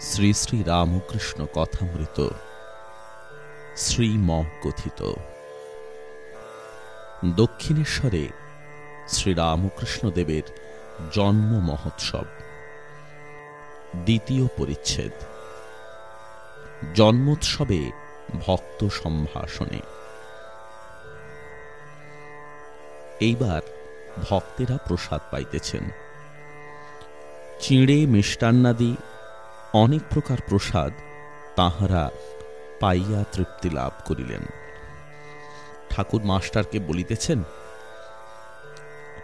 শ্রী শ্রী রামকৃষ্ণ কথামৃত শ্রীম কথিত। দক্ষিণেশ্বরে শ্রীরামকৃষ্ণদেবের জন্ম মহোৎসব, দ্বিতীয় পরিচ্ছেদ। জন্মোৎসবে ভক্ত সম্ভাষণে। এইবার ভক্তেরা প্রসাদ পাইতেছেন। চিঁড়ে, মিষ্টান্নাদি অনেক প্রকার প্রসাদ তাহারা পাইয়া তৃপ্তি লাভ করিলেন। ঠাকুর মাস্টারকে বলিতেছেন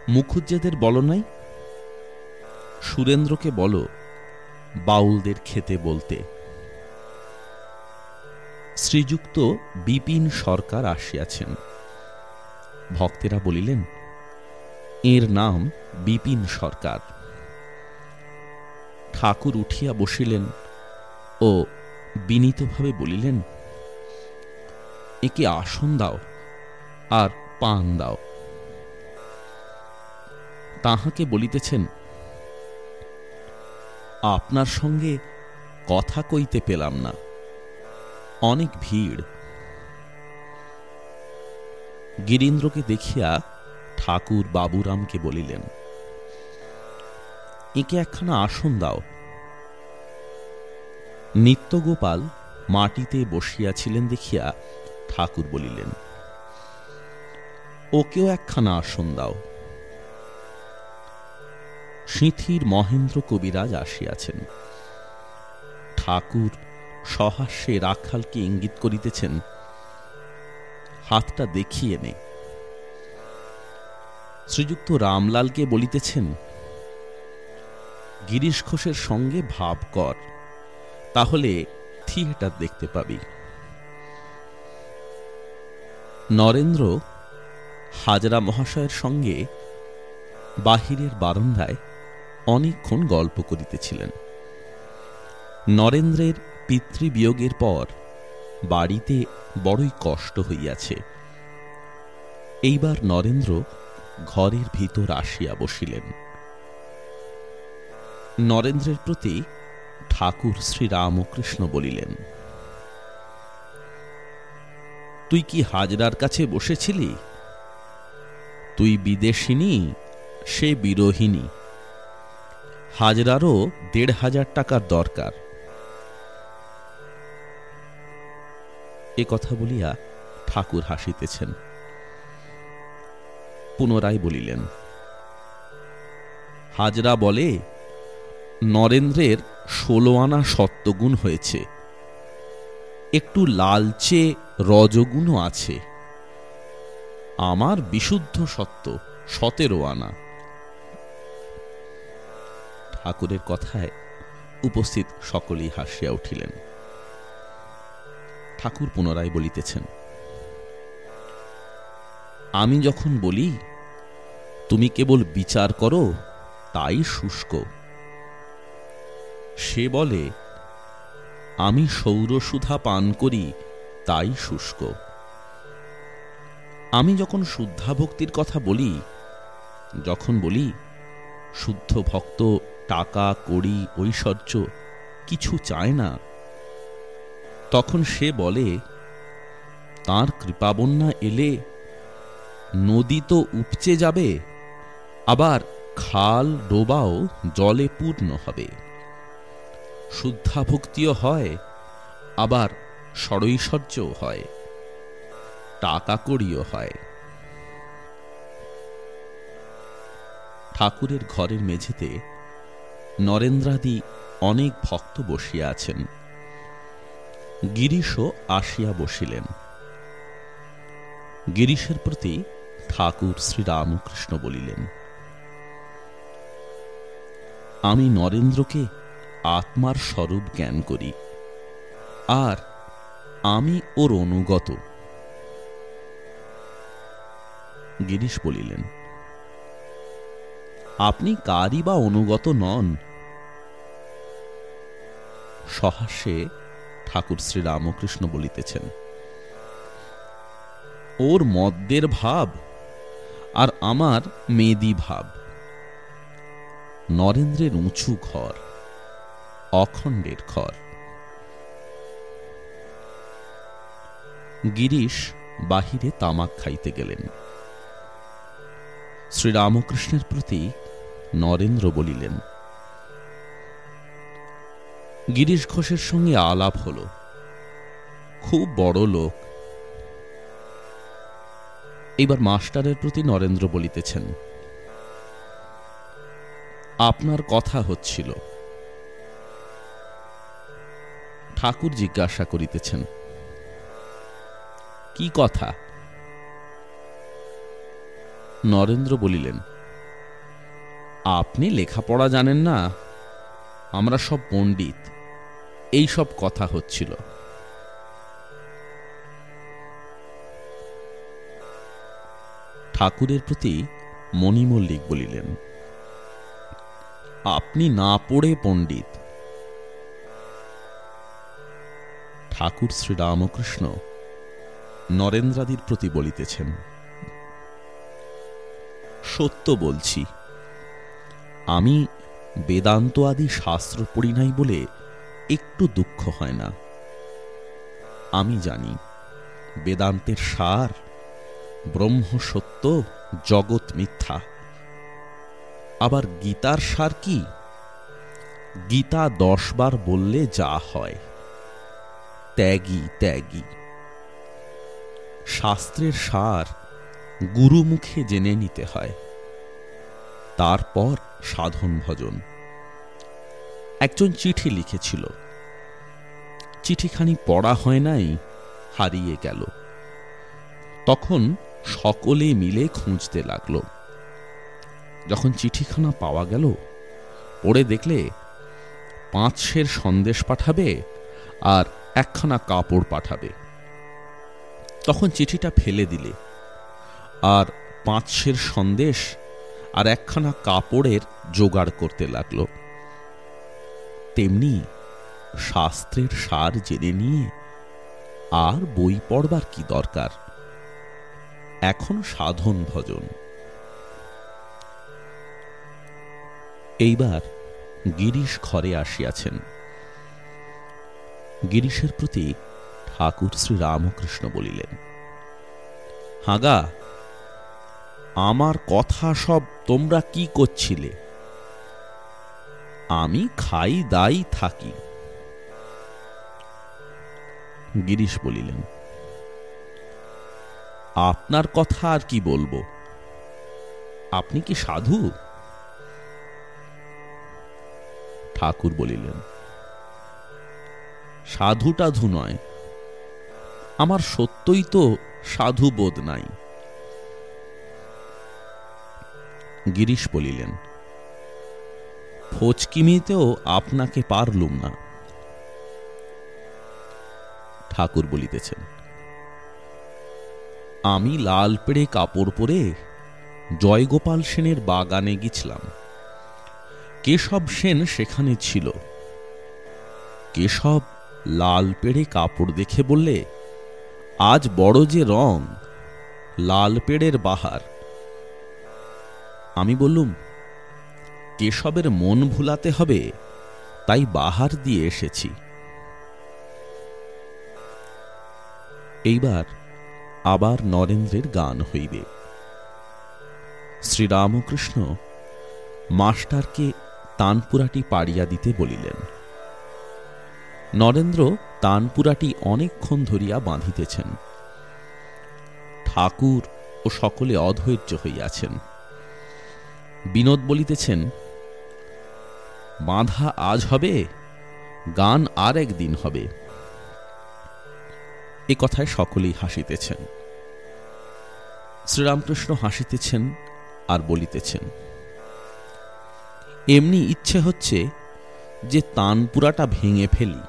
মুখুজ্জেদের বলো নাই? সুরেন্দ্রকে বলো বাউলদের খেতে বলতে। শ্রীযুক্ত বিপিন সরকার আসিয়াছেন। ভক্তেরা বলিলেন, এর নাম বিপিন সরকার। ঠাকুর উঠিয়া বসিলেন ও বিনীতভাবে বলিলেন, একে আসন দাও আর পান দাও। তাহাকে বলিতেছেন, আপনার সঙ্গে কথা কইতে পেলাম না, অনেক ভিড়। গিরীন্দ্রকে দেখিয়া ঠাকুর বাবুরামকে বলিলেন একে একখানা আসন দাও। নিত্যগোপাল মাটিতে বসিয়াছিলেন দেখিয়া ঠাকুর বলিলেন, ওকেও একখানা আসন দাও। সিঁথির মহেন্দ্র কবিরাজ আসিয়াছেন। ঠাকুর সহাস্যে রাখালকে ইঙ্গিত করিতেছেন, হাতটা দেখিয়ে নে। শ্রীযুক্ত রামলালকে বলিতেছেন গিরিশ ঘোষের সঙ্গে ভাব কর, তাহলে থিয়েটার দেখতে পাবি। নরেন্দ্র হাজরা মহাশয়ের সঙ্গে বাহিরের বারান্দায় অনেকক্ষণ গল্প করিতেছিলেন। নরেন্দ্রের পিতৃবিয়োগের পর বাড়িতে বড়ই কষ্ট হইয়াছে। এইবার নরেন্দ্র ঘরের ভিতর আসিয়া বসিলেন। নরেন্দ্রের প্রতি ঠাকুর শ্রীরামকৃষ্ণ বলিলেন, তুই কি হাজরার কাছে বসেছিলি? তুই বিদেশিনী, সে বিরোহিনী হাজরারও দেড় হাজার টাকার দরকার। এ কথা বলিয়া ঠাকুর হাসিতেছেন। পুনরায় বলিলেন, হাজরা বলে নরেন্দ্রের ষোলো আনা সত্যগুণ হয়েছে। একটু লালচে রজগুণও আছে। আমার বিশুদ্ধ সত্য সতেরো আনা ঠাকুরের কথায় উপস্থিত সকলেই হাসিয়া উঠিলেন। ঠাকুর পুনরায় বলিতেছেন, আমি যখন বলি, তুমি কেবল বিচার করো, তাই শুষ্ক। সে বলে, আমি সৌরসুধা পান করি, তাই শুষ্ক। আমি যখন শুদ্ধা ভক্তির কথা বলি, যখন বলি, শুদ্ধ ভক্ত, টাকা, কড়ি, ঐশ্বর্য কিছু চায় না, তখন সে বলে, তার কৃপাবন্যা এলে নদী তো উপচে যাবে, আবার খাল, ডোবাও জলে পূর্ণ হবে। শুদ্ধাভক্তিও হয়, আবার ষড়ৈশ্বর্যও হয় টাকা কড়িও হয়। ঠাকুরের ঘরের মেঝেতে নরেন্দ্রাদি অনেক ভক্ত বসিয়া আছেন। গিরিশও আসিয়া বসিলেন। গিরিশের প্রতি ঠাকুর শ্রীরামকৃষ্ণ বলিলেন, আমি নরেন্দ্রকে আত্মার স্বরূপ জ্ঞান করি। আর আমি ওর অনুগত। গিরিশ বলিলেন, আপনি কারই বা অনুগত নন? সহাস্যে ঠাকুর শ্রীরামকৃষ্ণ বলিতেছেন, ওর মদ্যের ভাব আর আমার মেদি ভাব। নরেন্দ্রের উঁচু ঘর অখণ্ডের ঘর গিরিশ বাহিরে তামাক খাইতে গেলেন। শ্রীরামকৃষ্ণের প্রতি নরেন্দ্র বলিলেন, গিরিশ ঘোষের সঙ্গে আলাপ হল। খুব বড় লোক। এইবার মাস্টারের প্রতি নরেন্দ্র বলিতেছেন, আপনার কথা হচ্ছিল। ঠাকুর জিজ্ঞাসা করিতেছেন, কি কথা? নরেন্দ্র বলিলেন, আপনি লেখাপড়া জানেন না, আমরা সব পণ্ডিত, এই সব কথা হচ্ছিল। ঠাকুরের প্রতি মণিমল্লিক বলিলেন, আপনি না পড়ে পণ্ডিত ঠাকুর শ্রীরামকৃষ্ণ নরেন্দ্রাদির প্রতি বলিতেছেন, সত্য বলছি, আমি বেদান্ত আদি শাস্ত্র পড়ি নাই বলে একটু দুঃখ হয় না। আমি জানি, বেদান্তের সার ব্রহ্ম সত্য, জগৎ মিথ্যা। আবার গীতার সার কি? গীতা দশবার বললে যা হয়। ত্যাগী ত্যাগী। শাস্ত্রের সার গুরুমুখে জেনে নিতে হয়। তারপর সাধন ভজন। একজন চিঠি লিখেছিল। চিঠিখানি পড়া হয় নাই, হারিয়ে গেল। তখন সকলে মিলে খুঁজতে লাগল। যখন চিঠিখানা পাওয়া গেল, পড়ে দেখলে পাঁচশের সন্দেশ পাঠাবে আর একখানা কাপড় পাঠাবে। তখন চিঠিটা ফেলে দিলে। আর পাঁচশের সন্দেশ আর একখানা কাপড়ের জোগাড় করতে লাগল। তেমনি শাস্ত্রের সার জেনে নিয়ে আর বই পড়বার কি দরকার? এখন সাধন ভজন। এইবার গিরিশ ঘরে আসিয়াছেন। গিরিশের প্রতি ঠাকুর শ্রী রামকৃষ্ণ বলিলেন, হাগা, আমার কথা সব তোমরা কি করছিলে? আমি খাই, দাই, থাকি। গিরিশ বলিলেন, আপনার কথা আর কি বলব? আপনি কি সাধু? ঠাকুর বলিলেন সাধু টাধু নয়। আমার সত্যই তো সাধু বোধ নাই। গিরিশ বলিলেন, ফচকিমিতেও আপনাকে পারলুম না। ঠাকুর বলিতেছেন, আমি লাল পেড়ে কাপড় পরে জয়গোপাল সেনের বাগানে গেছিলাম কেশব সেন সেখানে ছিল। কেশব লাল পেড়ে কাপড় দেখে বললে, আজ বড় যে রং, লাল পেড়ের বাহার। আমি বললুম, কেশবের মন ভুলাতে হবে, তাই বাহার দিয়ে এসেছি। এইবার আবার নরেন্দ্রের গান হইবে। শ্রীরামকৃষ্ণ মাস্টারকে তানপুরাটি পাড়িয়া দিতে বলিলেন। নরেন্দ্র তানপুরাটি অনেকক্ষণ ধরিয়া বাঁধিতেছেন। ঠাকুর ও সকলে অধৈর্য হইয়াছেন। বিনোদ বলিতেছেন, বাঁধা আজ হবে, গান আর একদিন হবে। এ কথায় সকলেই হাসিতেছেন। শ্রীরামকৃষ্ণ হাসিতেছেন আর বলিতেছেন, এমনি ইচ্ছে হচ্ছে যে তানপুরাটা ভেঙে ফেলি।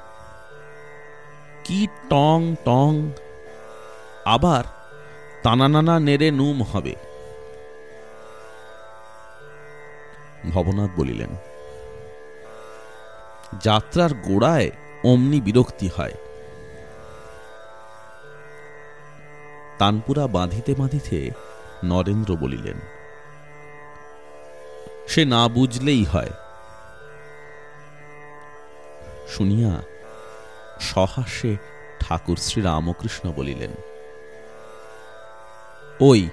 কি টং টং। আবার তানানানা নেড়ে নুম হবে। ভবনাথ বলিলেন, যাত্রার গোড়ায় অমনি বিরক্তি হয়। তানপুরা বাঁধিতে বাঁধিতে নরেন্দ্র বলিলেন, সে না বুঝলেই হয়। শুনিয়া সহাস্যে ঠাকুর শ্রী রামকৃষ্ণ বলিলেন, ওই,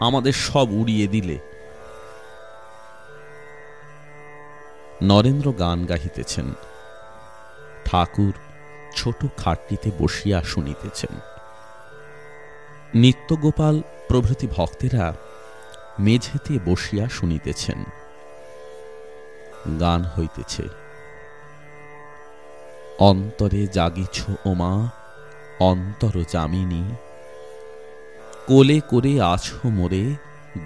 আমাদের সব উড়িয়ে দিলে। নরেন্দ্র গান গাহিতেছেন। ঠাকুর ছোট খাটটিতে বসিয়া শুনিতেছেন। নিত্যগোপাল প্রভৃতি ভক্তেরা মেঝেতে বসিয়া শুনিতেছেন। গান হইতেছে। অন্তরে জাগিছ ওমা, অন্তর জামিনী কোলে করে আছো মোরে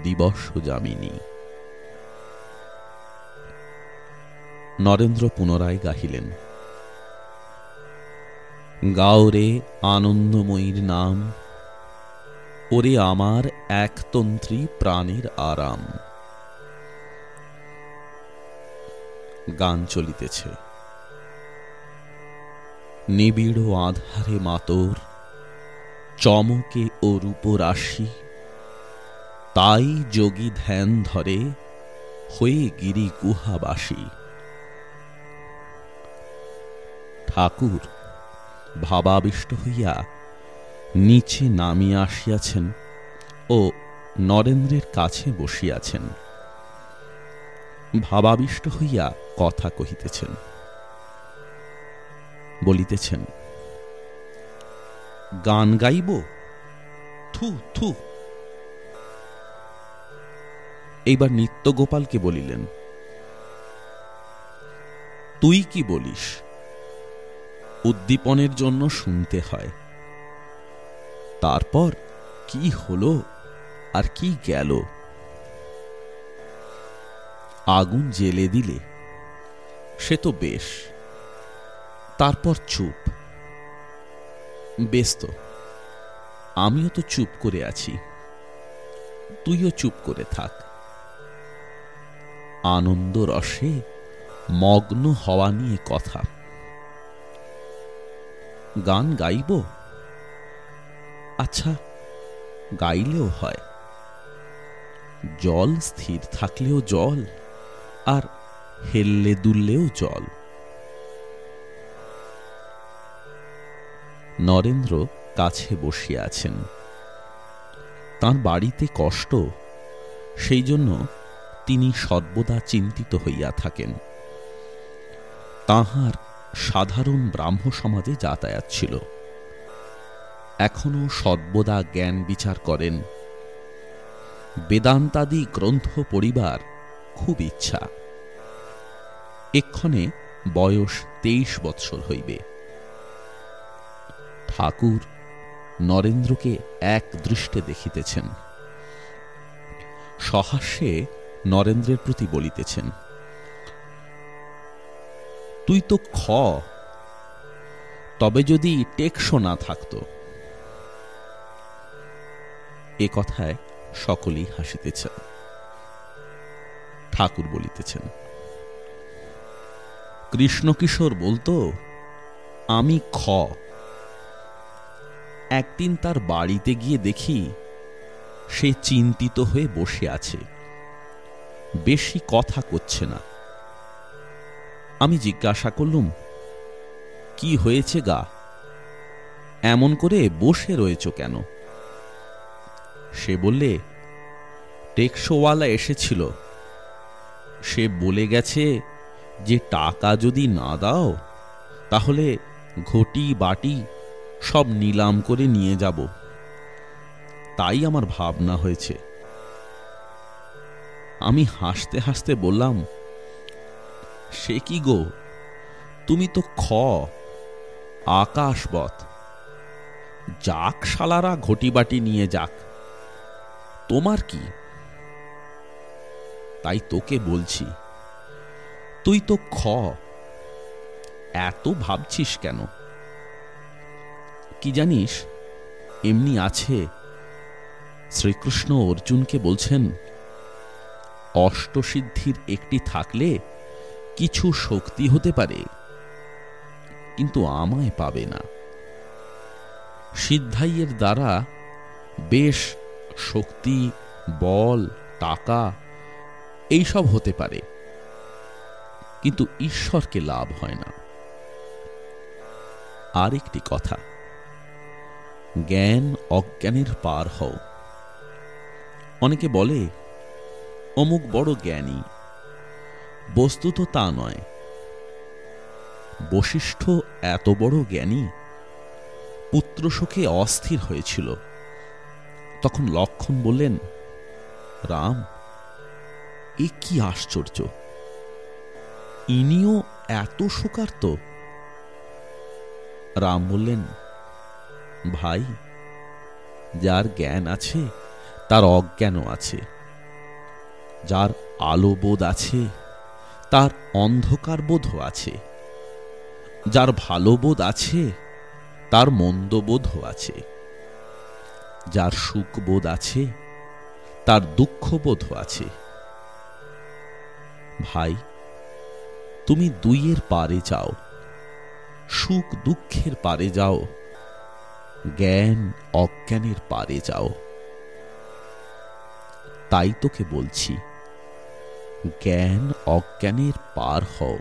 দিবস জামিনী নরেন্দ্র পুনরায় গাহিলেন, গাওরে আনন্দময়ীর নাম, ওরে আমার একতন্ত্রী প্রাণের আরাম। গান চলিতেছে। নিবিড় আধারে মাতর, চমকে ও রূপরাশি, তাই যোগী ধ্যান ধরে হয়ে গিরি গুহাবাসী। ঠাকুর, ভাবাবিষ্ট হইয়া নিচে নামিয়া আসিয়াছেন ও নরেন্দ্রের কাছে বসিয়াছেন। ভাবাবিষ্ট হইয়া কথা কহিতেছেন। বলিতেছেন, গান গাইব? থু থু। এইবার নিত্যগোপালকে বলিলেন, তুই কি বলিস? উদ্দীপনের জন্য শুনতে হয়। তারপর কি হলো আর কি গেল? আগুন জেলে দিলে সে তো বেশ। তারপর চুপ। বেশ তো আমিও তো চুপ করে আছি। তুইও চুপ করে থাক। আনন্দ রসে মগ্ন হওয়া নিয়ে কথা। গান গাইব? আচ্ছা গাইলেও হয়। জল স্থির থাকলেও জল, আর হেললে দুললেও জল। নরেন্দ্র কাছে বসিয়া আছেন। তাঁর বাড়িতে কষ্ট, সেই জন্য তিনি সর্বদা চিন্তিত হইয়া থাকেন। তাহার সাধারণ ব্রাহ্ম সমাজে যাতায়াত ছিল। এখনও সর্বদা জ্ঞান বিচার করেন। বেদান্তাদি গ্রন্থ পড়িবার খুব ইচ্ছা। এক্ষণে বয়স তেইশ বৎসর হইবে। ঠাকুর নরেন্দ্রকে এক দৃষ্টে দেখিতেছেন। সহাস্যে নরেন্দ্রের প্রতি বলিতেছেন, তুই তো খ, তবে যদি টেকসো না থাকত। এ কথায় সকলেই হাসিতেছেন। ঠাকুর বলিতেছেন, কৃষ্ণকিশোর বলতো, আমি খ একদিন তার বাড়িতে গিয়ে দেখি সে চিন্তিত হয়ে বসে আছে। বেশি কথা করছে না। আমি জিজ্ঞাসা করলুম, কি হয়েছে গা? এমন করে বসে রয়েছ কেন? সে বললে, টেকসোওয়ালা এসেছিল। সে বলে গেছে যে টাকা যদি না দাও, তাহলে ঘটি বাটি সব নিলাম করে নিয়ে যাব। তাই আমার ভাবনা হয়েছে। আমি হাসতে হাসতে বললাম, সে কি গো? তুমি তো খ আকাশবৎ যাক শালারা, ঘটিবাটি নিয়ে যাক। তোমার কি? তাই তোকে বলছি, তুই তো খ, এত ভাবছিস কেন? কি জানিস? এমনি আছে। শ্রীকৃষ্ণ অর্জুনকে বলছেন, অষ্টসিদ্ধির একটি থাকলে কিছু শক্তি হতে পারে, কিন্তু আমায় পাবে না। সিদ্ধাইয়ের দ্বারা বেশ শক্তি, বল, টাকা, এইসব হতে পারে, কিন্তু ঈশ্বরকে লাভ হয় না। আরেকটি কথা জ্ঞান অজ্ঞানের পার হও। অনেকে বলে, অমুক বড় জ্ঞানী। বস্তুত তা নয়। বশিষ্ঠ এত বড় জ্ঞানী? পুত্র শোকে অস্থির হয়েছিল। তখন লক্ষণ বললেন, রাম, এ কি আশ্চর্য। ইনিও এত শোকার্ত রাম বললেন ভাই, যার জ্ঞান আছে, তার অজ্ঞানও আছে। যার আলো বোধ আছে, তার অন্ধকার বোধও আছে। যার ভালো বোধ আছে, তার মন্দবোধও আছে। যার সুখ বোধ আছে, তার দুঃখবোধও আছে। ভাই, তুমি দুইয়ের পারে যাও, সুখ দুঃখের পারে যাও। জ্ঞান অজ্ঞানের পারে যাও। তাই তোকে বলছি জ্ঞান অজ্ঞানের পার হও।